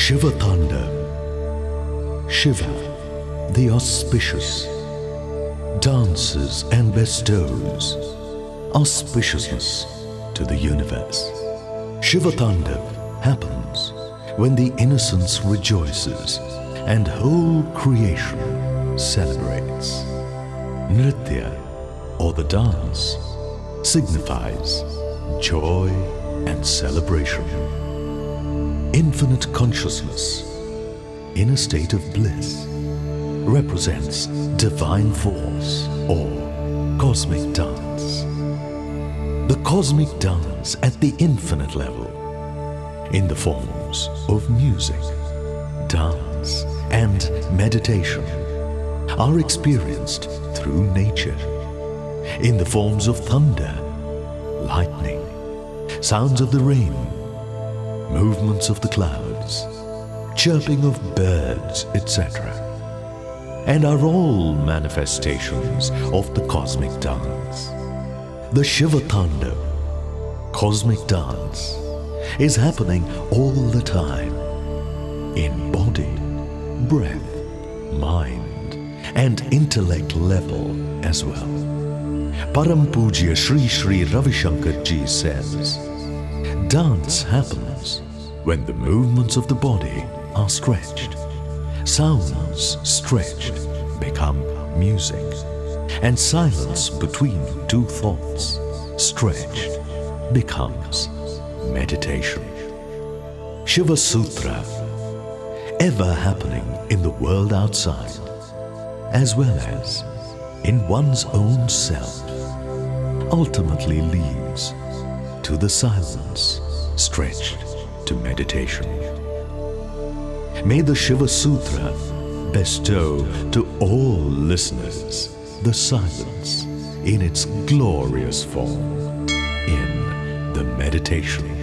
Shiva Tandava. Shiva, the auspicious, dances and bestows auspiciousness to the universe. Shiva Tandava happens when the innocence rejoices and whole creation celebrates. Nritya, or the dance, signifies joy and celebration. Infinite consciousness, in a state of bliss, represents divine force or cosmic dance. The cosmic dance at the infinite level, in the forms of music, dance, and meditation, are experienced through nature, in the forms of thunder, lightning, sounds of the rain, movements of the clouds, chirping of birds, etc., and are all manifestations of the cosmic dance. The Shiva Tandava, cosmic dance, is happening all the time in body, breath, mind, and intellect level as well. Param Pujya Sri Sri Ravi Shankar Ji says, Dance happens when the movements of the body are stretched. Sounds stretched become music, and silence between two thoughts stretched becomes meditation. Shiva Sutra, ever happening in the world outside, as well as in one's own self, ultimately leads to the silence stretched to meditation. May the Shiva Sutra bestow to all listeners the silence in its glorious form in the meditation.